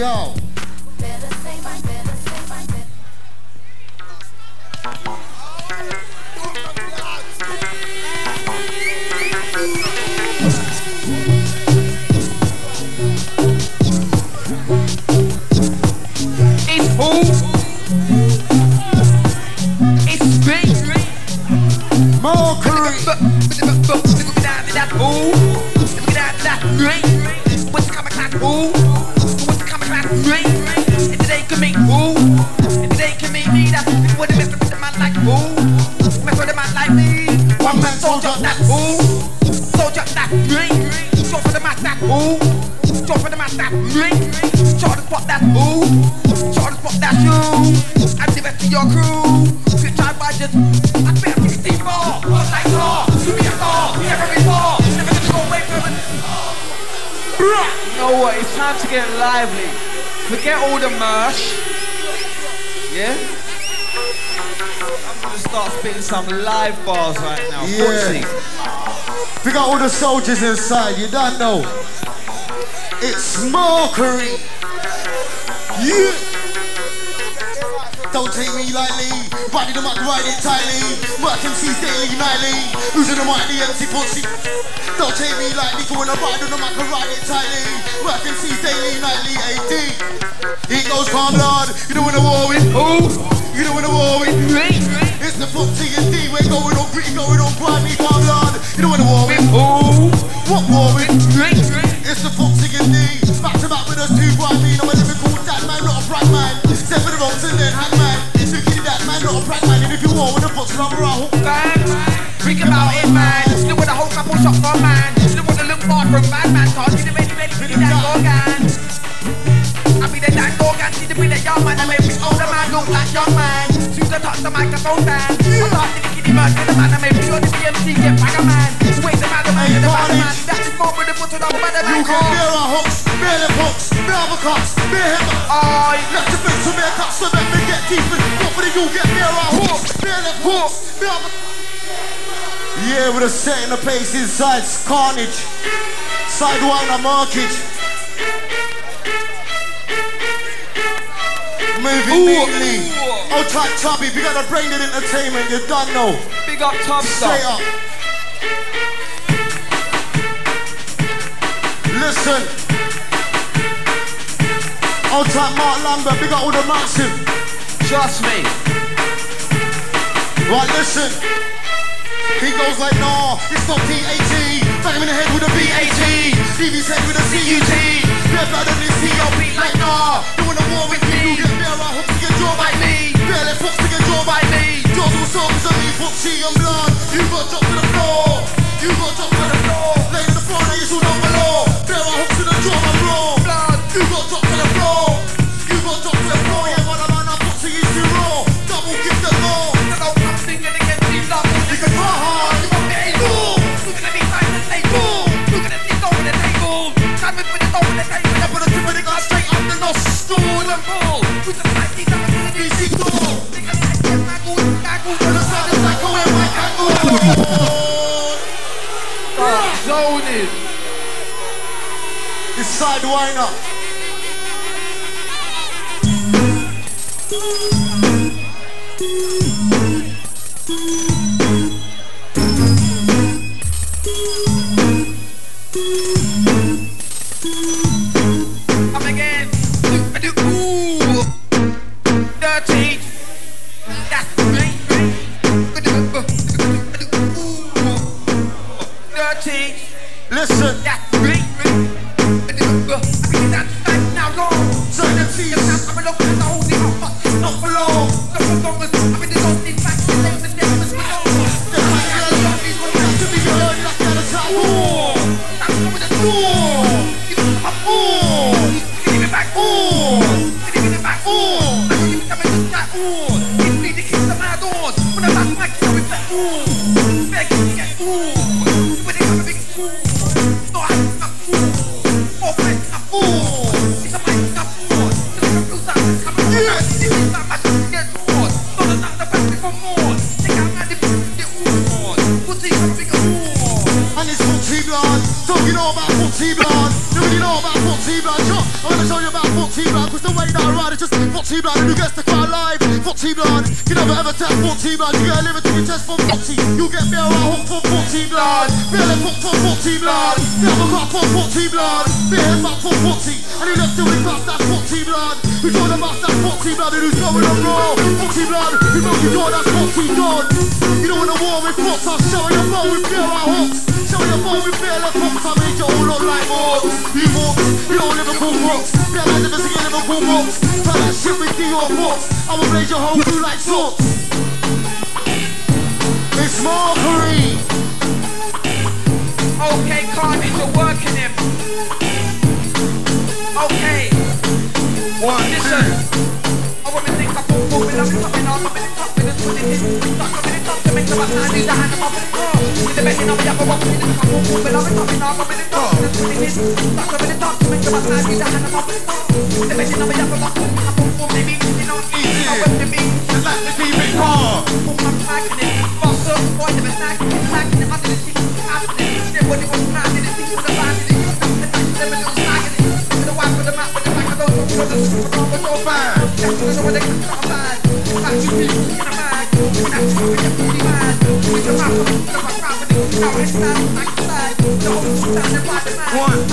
Yo. Yeah? I'm gonna start spitting some live bars right now. Yeah. Footsie. We got all the soldiers inside, you don't know. It's Mercury. Yeah. Don't take me lightly, body the mic, ride it tightly. Work MCs daily, nightly. Losing the mic, the MC pussy. Don't take me lightly, for when I ride on the mic, I ride it tightly. Work MCs daily, nightly, AD. It goes calm, Lord. You know when the war with who? You know when the war with Me. It's the foot T and D. We're going on gritty, going on grimy, calm, Lord. You know when the war with Who? What war with? Microphone stand. I get the merch with the man. I make me on the CMC get bagger man. Wait the man, the man, the man, the man. That's the with the foot of the man, the You can bear our hooks, bear the hooks, bear the cups, bear him. Oh, Left to face to bear so let get deep in. What for the you get bear our hooks, bear the hooks, bear the Yeah, with a set in the pace inside, carnage. Sidewinder markage. Moving neatly. Oh, tight chubby, we got a brain in entertainment, you done know. big up Tom Straight up. Listen. Oh, Old time Mark Lambert, big up all the massive. Trust me. Right, listen. He goes like, nah, it's not T-A-T. Bang him in the head with a B-A-T. DV's head with a C-U-T. Bear blood on his T-O-B like, nah. You wanna war with me? You get out, hope to get drawn by me. Bear left hooks to get drawn by me. All songs on me, foxy and blood. You got drop to the floor. You got drop to the floor. Lay on the floor, now you still down below. Out, hooks to the jaw, my. Blood. You got drop to the floor. Zoning. It's sidewinder. know about 14 blood. You really know about 14 blood. Sure, I'm gonna show you about 14 blood. Cause the way that I ride is just 14 blood. And who gets to crowd live? 14 blood. You never ever test 14 blood. You get a liver to your chest for 14. You get me around hook for 14 blood. Bill and hook for 14 blood. Bill and hook for 14 blood. Bill and hook from 14. And he left to it past that 14 blood. We told them about that 14 blood. And who's going on roll? 14 blood. You broke your know that's 14 blood. You don't wanna war with 14. I'm showing your blow with Bill and hooks. Showing your phone with beer left hooks. I made you all look like more. You you know Liverpool rocks. Like never singing Liverpool rocks. Try that shit with Dior Fox. I will blaze your whole crew like swords. It's Marguerite. Okay, Carnage, you're working him. Okay, One, listen. I want to think I put four with I'm coming I'm in the top with the twin hit. Stuck up in the top to make the back nine, use the hand up in the car. With the betting on the upper one, with the top, four with I'm coming I'm in the top with the twin hit. Stuck up in the top to make the back nine, use the hand up in the car. With the betting on the upper one, with the top, four with me, you know, Easy. I went to me. Just like to keep it calm. Boom, I'm smacking it. Boss up, the the the the bad. That's what I know when they come from bad. Back to me, in a bag. When I see with the booty One,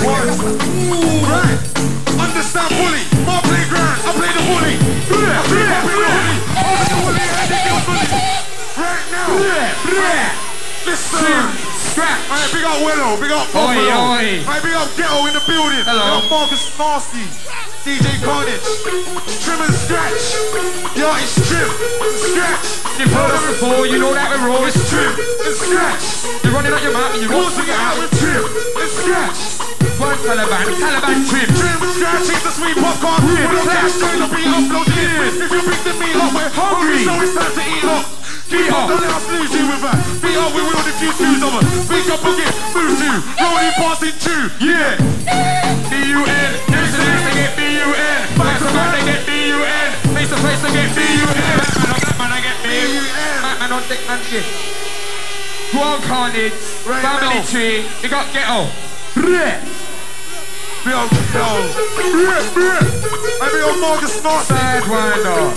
one. Right. Understand fully. My playground, I play the bully. Bully and bully. Right now. Big up Willow, big up big up Ghetto in the building. Hello. Marcus Nasty. DJ Carnage. And scratch. It's trim. Scratch. You've heard us before, you know that raw. It's trim and scratch. Running out your mouth and forcing it it out with trim and scratch. One Taliban, Taliban trim. Trim and scratch is the sweet popcorn. We don't cash, turn the beat upload in. If you pick the meat up, we're hungry. So it's time to eat up. Feet up, don't let us lose you with that. Up, we will diffuse twos of us. Big up again, move to. Rolling passing two. Yeah. B-U-N. Face to face, they get B-U-N. Back to back, they get B-U-N. Face to face, they get B-U-N. Man on that man, I get B-U-N. Man, man on dick, man shit. Go on, Carnage. Right Family now. tree. You got ghetto. Big up, yo. Yeah, yeah. I big up Marcus Nasty. Sidewinder.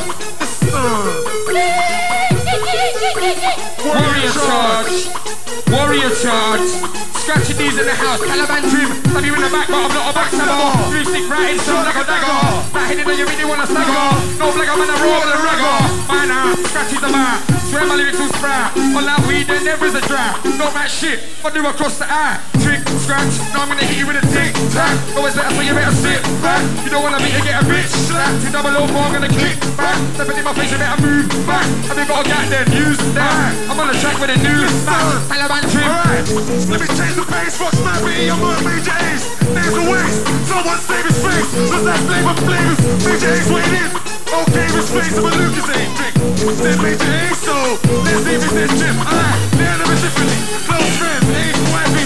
Warrior charge. Warrior charge. These in the house. Taliban trim. Stab you in the back, but I'm not a backstabber. Three stick right in, so like a dagger. That hitting on you really wanna stagger. No black, in a roll with a ragger. Mine are scratches the bar. Swear my lyrics will sprout. On that weed, there never is a drought. No that shit. I do across the eye. Trick, scratch. Now I'm gonna hit you with a tick tack. Always better, so you better sit back. You don't wanna beat, you get a bitch slapped. You double over, I'm gonna kick back. Stepping in my face, you better move back. Have you got a gat then? Use that. I'm on the track with a new sound. Taliban trim. Alright, let me change the pace. Might be your man, Major Ace. There's a waste. Someone save his face. Does that flavor flavors? Major Ace waiting in. Okay, his face of a Lucas ain't drink. Then Major Ace, so let's if this chip. Alright, they're never differently. Close friends, Ace, wifey,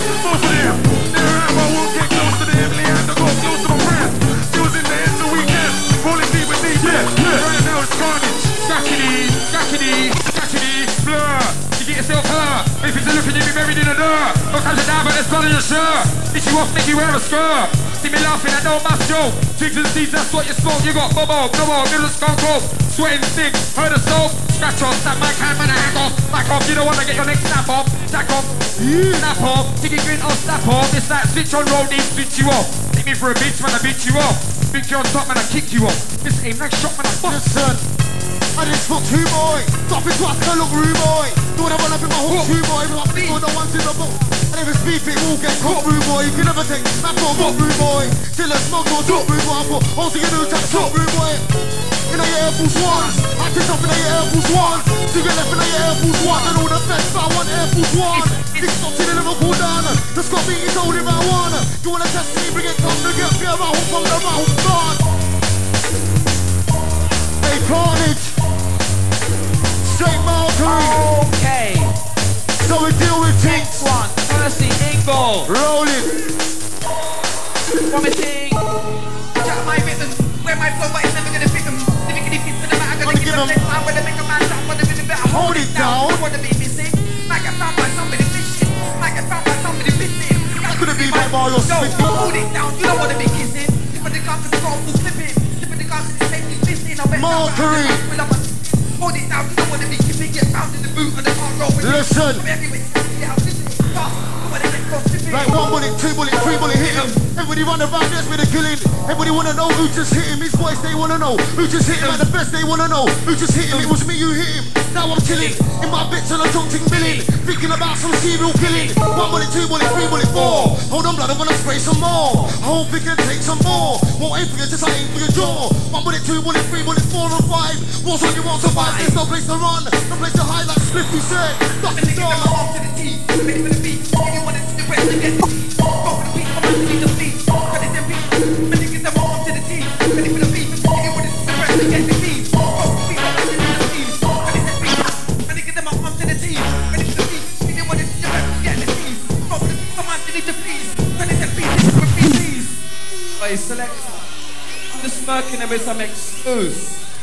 get. If it's a look and you be buried in a dirt. No time to die, but there's blood on your shirt. Itch you off, make you wear a skirt. See me laughing, I know my joke. Jigs and seeds, that's what you smoke. You got bobo, no middle skunk off. Sweating stick, heard a soap. Scratch off, snap my can, man, I hack off. Back off, you don't wanna get your neck snap off. Jack off, snap off. Ticky grin off, snap off. It's like switch on roll, these bitch you off. Take me for a bitch, man, I bitch you off. Bitch you on top, man, I kick you off. This aim like shot, man, I bust. Listen, I just fuck two boy. Stop it, what's look rude boy. Don't run up in my hook, two boy. But I'm all the ones in the book. And if it's beef, it will get caught, rude boy. You can never take that for what, rude boy. Till a or drop, rude boy. I put all to do tap top, rude boy. In a Air Force One, I picked up in a Air Force One. To get left in a Air Force One, and all the feds found one Air Force One. This stopped in a Liverpool down. The Scott beat is holding one. You wanna test me, bring it, come to get me a mouth from the mouth Mercury. Okay, So we deal with next one. Mercy Ingle. Rolling. Vomiting. Check my rhythm. Where my flow, but it's never gonna fit them. Never gonna fit to the matter. Gonna give them 'em- next time when make a man. Wanna be the better. Hold it down. Don't wanna be missing. Might get found by somebody fishing. Might get found by somebody fishing. Couldn't be by Mario Yo, Smith. hold it down. You don't wanna be kissing. Of the cup, the scroll, full flipping. Tip of the cup, Mercury. It down, you don't wanna be keeping it round in the boot and the car roll. Listen. Come everywhere, yeah, listen. Fast, you wanna get close to me. Like one bullet, two bullet, three bullet, hit him. Everybody run around, that's where they're killing. Everybody wanna know who just hit him. His voice, they wanna know who just hit him. At the best, they wanna know who just hit him. It was me you hit him. Now I'm chilling in my bits and I'm talking billing. Thinking about some serial killing. One bullet, two bullet, three bullet, four. Hold on, blood, I'm gonna spray some more. I hope we can take some more. Won't aim for you, just I aim for your jaw. One bullet, two bullet, three bullet, four and five. What's on you won't survive. There's no place to run, no place to hide like Spliffy said. Knock the Niggas door. got my arm to the teeth, ready for the beat. You wanna see the rest the beat. Go for the beat, I'm ready to beat. Cut it and beat. My niggas got my arm to the teeth, ready for the beat. You wanna see the rest the I'm just smirking them as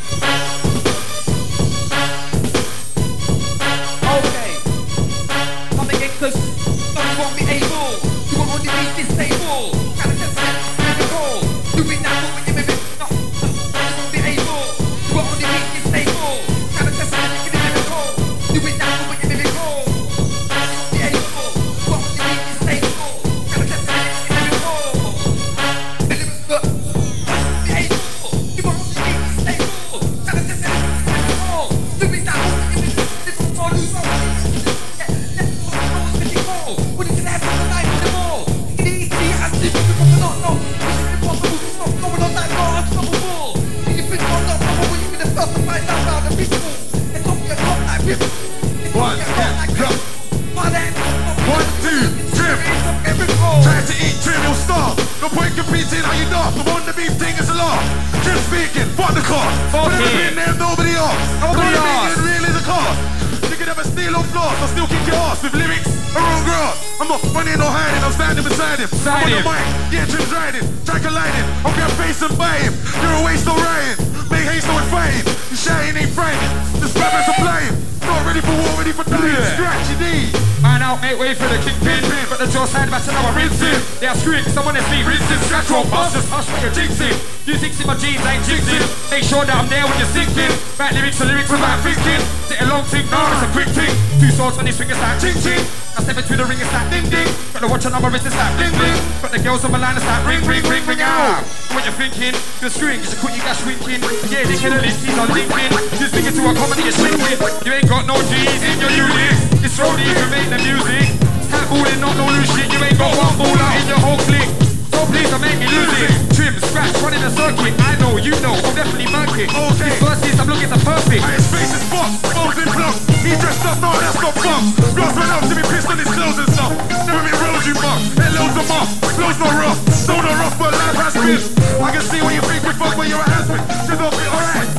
still kick your ass with lyrics around grass. I'm not running or hiding, I'm standing beside him. Beside I'm on him. the mic, yeah, Trim's riding. Track colliding, I'll grab face and buy him. You're a waste of Ryan. Make haste on fighting. You shouting ain't frightening. Just grab and supplying. Not ready for war, ready for dying. Yeah. Scratch your knee. Man out, make way for the kingpin. But the jaw side back to now I rinse him. They are screwing, someone is sleep, rinse him. Scratch or bust, just hush when you're jinxing. You think see my jeans ain't jinxing. Make sure that I'm there when you're sinking. Back lyrics to lyrics without thinking. Sit a long thing, now it's a quick thing. Two swords on his fingers like ching ching. I step into the ring, it's like ding ding. Got the watch on my wrist, it's like bling bling. Got the girls on my line, it's like ring ring ring ring out. What you thinking? You're screwing, you quit, you got shrinking. Yeah, they can link, he's on LinkedIn. You speaking to a comedy, you're shrinking. You ain't got no G's in your unit. It's only to make the music. Tap balling, not no new shit. You ain't got one ball out in your whole clique. So please don't make me lose it. Trim, scratch, running a circuit. I know, you know, I'll definitely it. Okay. These verses, I'm looking so perfect. His face is box, in plums. He dressed up, no, that's not bumps. Ross went up to be pissed on his clothes and stuff. Never been rose, you muck. Let loads of off. Flow's not rough. So not rough, but life has been. I can see what you think we fuck when you're a has-been. Just don't be alright.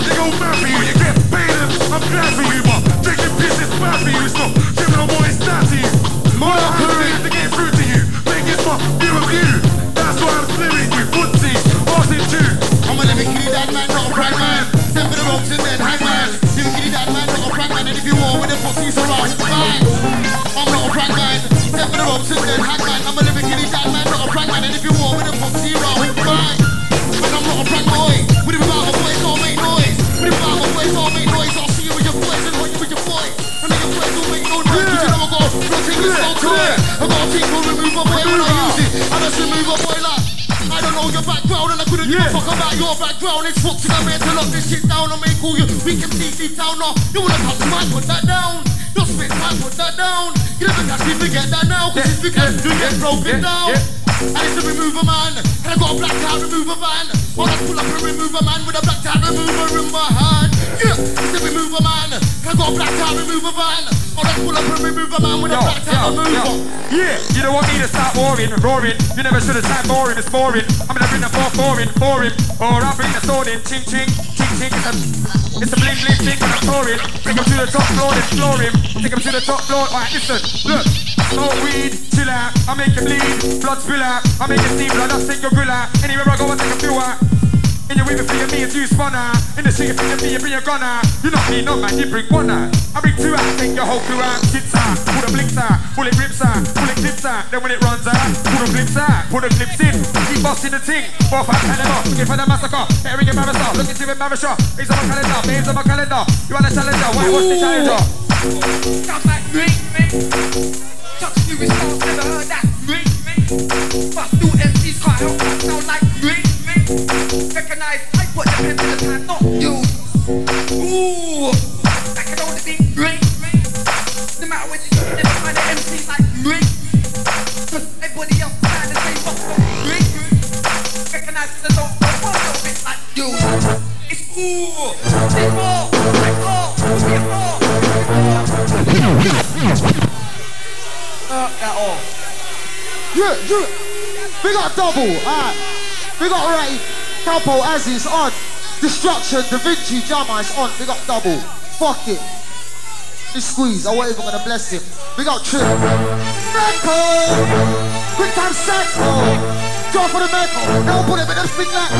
They go mad for you, you get paid I'm glad for you, but drinking piss is bad for you, so and I couldn't give a fuck about your background. It's fucks and I'm here to lock this shit down and make all you we can see deep down now. You wanna touch mine, put that down. Your spit man, put that down. You never catch me, forget that now. Cause it's because you get broken yeah, down. yeah. And it's a remover man. And I got a black cat remover van. Well, I pull up a man with a black cat remover in my hand. Yeah, it's a remover man. And I got a black cat remover van. I pull up a man with a black cat yo, remover. yo. Yeah, you don't want me to start roaring, roaring. You never should have tried boring, it's boring. I'm gonna bring the four boring, boring. Or I'll bring the sword in, ching ching, ching ching. It's a, it's a bling bling thing when I'm touring. Take 'em to the top floor, then floor him. Take 'em to the top floor. Alright, listen, look. Smoke weed, chill out, I make him bleed. Blood spill out, I make it steam blood, I take your grill out. Anywhere I go, I take a few out. In your before you me and you spawner. In the if you me, you bring your gunner. You not me, no man, you bring one out. I bring two out, take your whole crew out. Tits out, pull the blinks out, pull it rips out, pull it clips out. Then when it runs out, pull the flips out, pull the clips in. Keep busting the ting, four, five, caliber. Looking for the massacre, better get Mavasar. Looking to him, Mavasar. He's on my calendar, he's on my calendar. You want a challenger, why, what's the challenger? Sounds like me, me. Recognize I put the pen to the not you. Ooh, We got double, alright. We got Ray, Calpo, Aziz on. Destruction, Da Vinci, Jammer is on. We got double. Fuck it. This squeeze, I wasn't even gonna bless him. We got Trip. Mecco! Quick time Sacco! Drop for the Mecco. Now put him in spin like.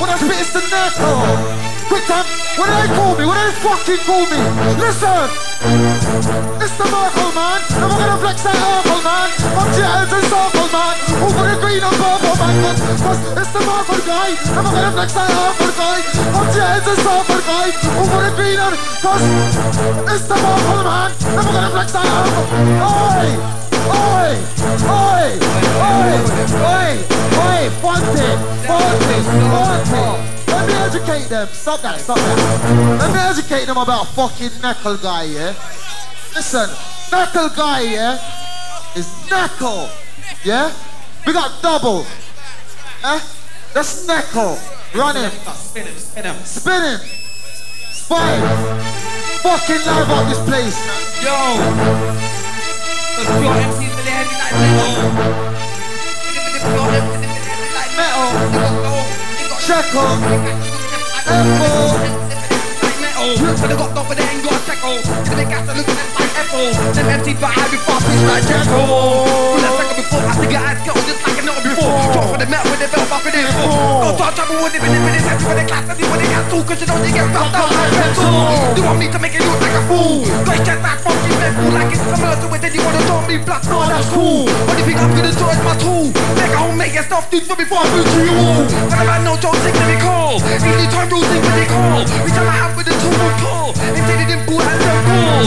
When I spit, it's the Necco. Quick time. What they call me? What they fucking call me? Listen! It's the Murkle man, and we're gonna flex that Urkel man. To your hands and circle man. Over the green and purple man. Cause it's the Murkle guy, and we're gonna flex that Urkel guy. To your hands and circle guy. Over the green and cause it's the Murkle man, and we're gonna flex that Urkel. Oi! Oi! Oi! Oi! Oi! Oi! Fonte! Fonte! Fonte! Let me educate them. Stop that, stop that. Let me educate them about fucking knuckle guy, yeah? Listen, knuckle guy, yeah? Is knuckle, yeah? We got double. Eh? That's knuckle. Run him. Spin him, spin him. Spin him. Spine. Fucking live out this place. Yo! Those pure MCs their heavy like metal. With the pure MCs with their heavy like metal. They got gold, they got Check up. But they got dope, but they ain't got a tackle. Get the big gas, look at like Apple. MCs but I before bitch like Jekyll. Feel that second before, I think I had skills just like I never before. Drop for the metal with the belt bumping in full. Don't start trouble with it, with it, with it, with it, with it, class, and with it, cancel, cause you know they get roughed out like pencil. You want me to make it look like a fool? Great chest, that funky mental, like it's similar to it, then you wanna draw me black, no, that's cool. What you think I'm gonna do as my tool? Make a homemade your stuff, dude, for before I move to you all. A man, no joke, take me call. Time rules, think what they call. We my hand with tool and pull. And they didn't pull and then pull.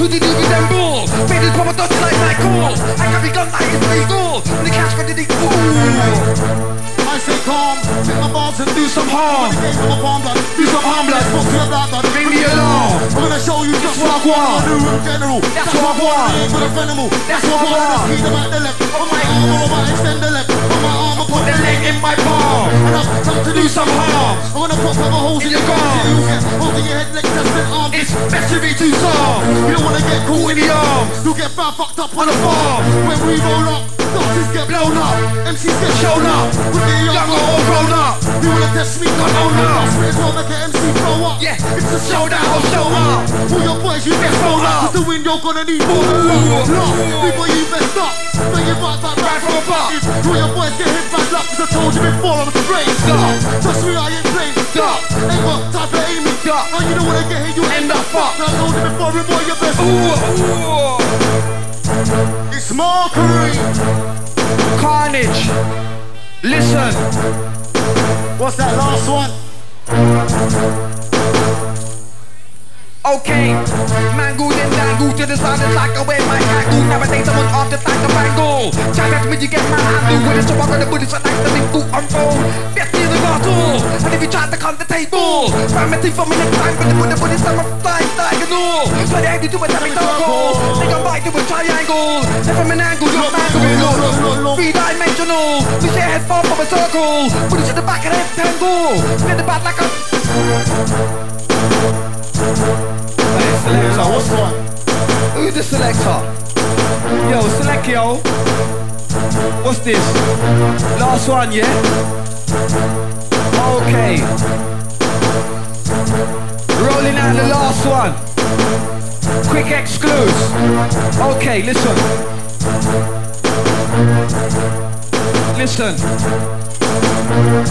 Who did you bull? Faded from a dodge like Michael. I be gun like it's legal. When the cash got the dick, I say calm, take my bars and do some harm. From a palm blood, do some harm blood. Fuck to your blood, blood, ring the alarm. I'm gonna show you just what I want. Do in general, that's what I want. For the venomable, that's what I want. Keep them at the left, on my arm, or I extend the left. On my arm, I put the leg in my palm. And I've come to do some harm. I'm gonna pop other holes in your car. You get holes in your head, like just an arm. It's best to be too soft. You don't wanna get caught in the arm. You'll get found fucked up on the farm. When we roll up. Doctors get blown up, MCs get shown up. With the young or grown up. You wanna test me? Come on now. Spit will make an MC throw up. Yeah. it's a showdown. I'll show up. All your boys, you get thrown up. Cause the wind, you're gonna need more than luck. Luck, people, you messed up. Bring it right back right from above. All your boys get hit by luck. Cause I told you before, I'm straight up. Trust me, I ain't playing duck. Ain't got time for aiming duck. Now you don't wanna get hit, you end up fucked. I told you before, boy, you're best. Ooh, ooh. It's Mercury. Carnage. Listen. What's that last one? Okay, mangled and dangled to the side it's like a way my angle. Nowadays someone off the like a that me, you get my handle with it. So I'm gonna put it so like the mingle unfold. Best in the battle. And if you try to come to the table, parameter for me next time, but the the put it some flying diagonal. So they do a damn circle. They can bite to a triangle. Then from an angle, you're mangled. Three dimensional. We say head far from a circle. Put it to the back of the rectangle. Spin the back like a. Selector, what's? Who's the selector? Yo, select yo. What's this? Last one, yeah? Okay. Rolling out the last one. Quick excludes. Okay, listen. Listen.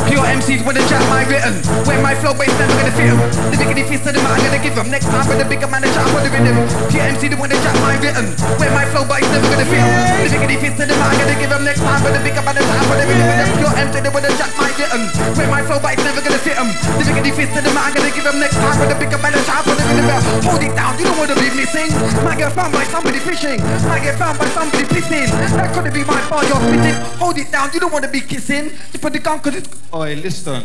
Pure MCs wanna jam my written. When my flow bass never gonna fit 'em. The biggity fist of the man, I'm gonna give 'em. Next time with the bigger man, the jam on the rhythm. Pure MC, the wanna jam my written. When my flow bass never gonna fit 'em. The biggity fist of the man, I'm gonna give 'em. Next time with the bigger man, the jam on the rhythm. Pure MC, the wanna jam my written. When my flow bass never gonna fit 'em. The biggity fist of the man, I'm gonna give 'em. Next time with the bigger man, the jam on the rhythm. Hold it down, you don't wanna be missing. Might get found by somebody fishing. Might get found by somebody pissing. That couldn't be my fault, you're spitting. Hold it down, you don't wanna be kissing. You put the cause it's. Oi, listen.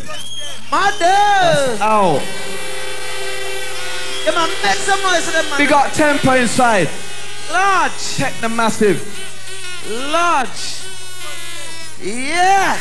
Mother! Ow. Yeah, man, make some noise man. We got tempo inside. Large. Check the massive. Large. Yeah.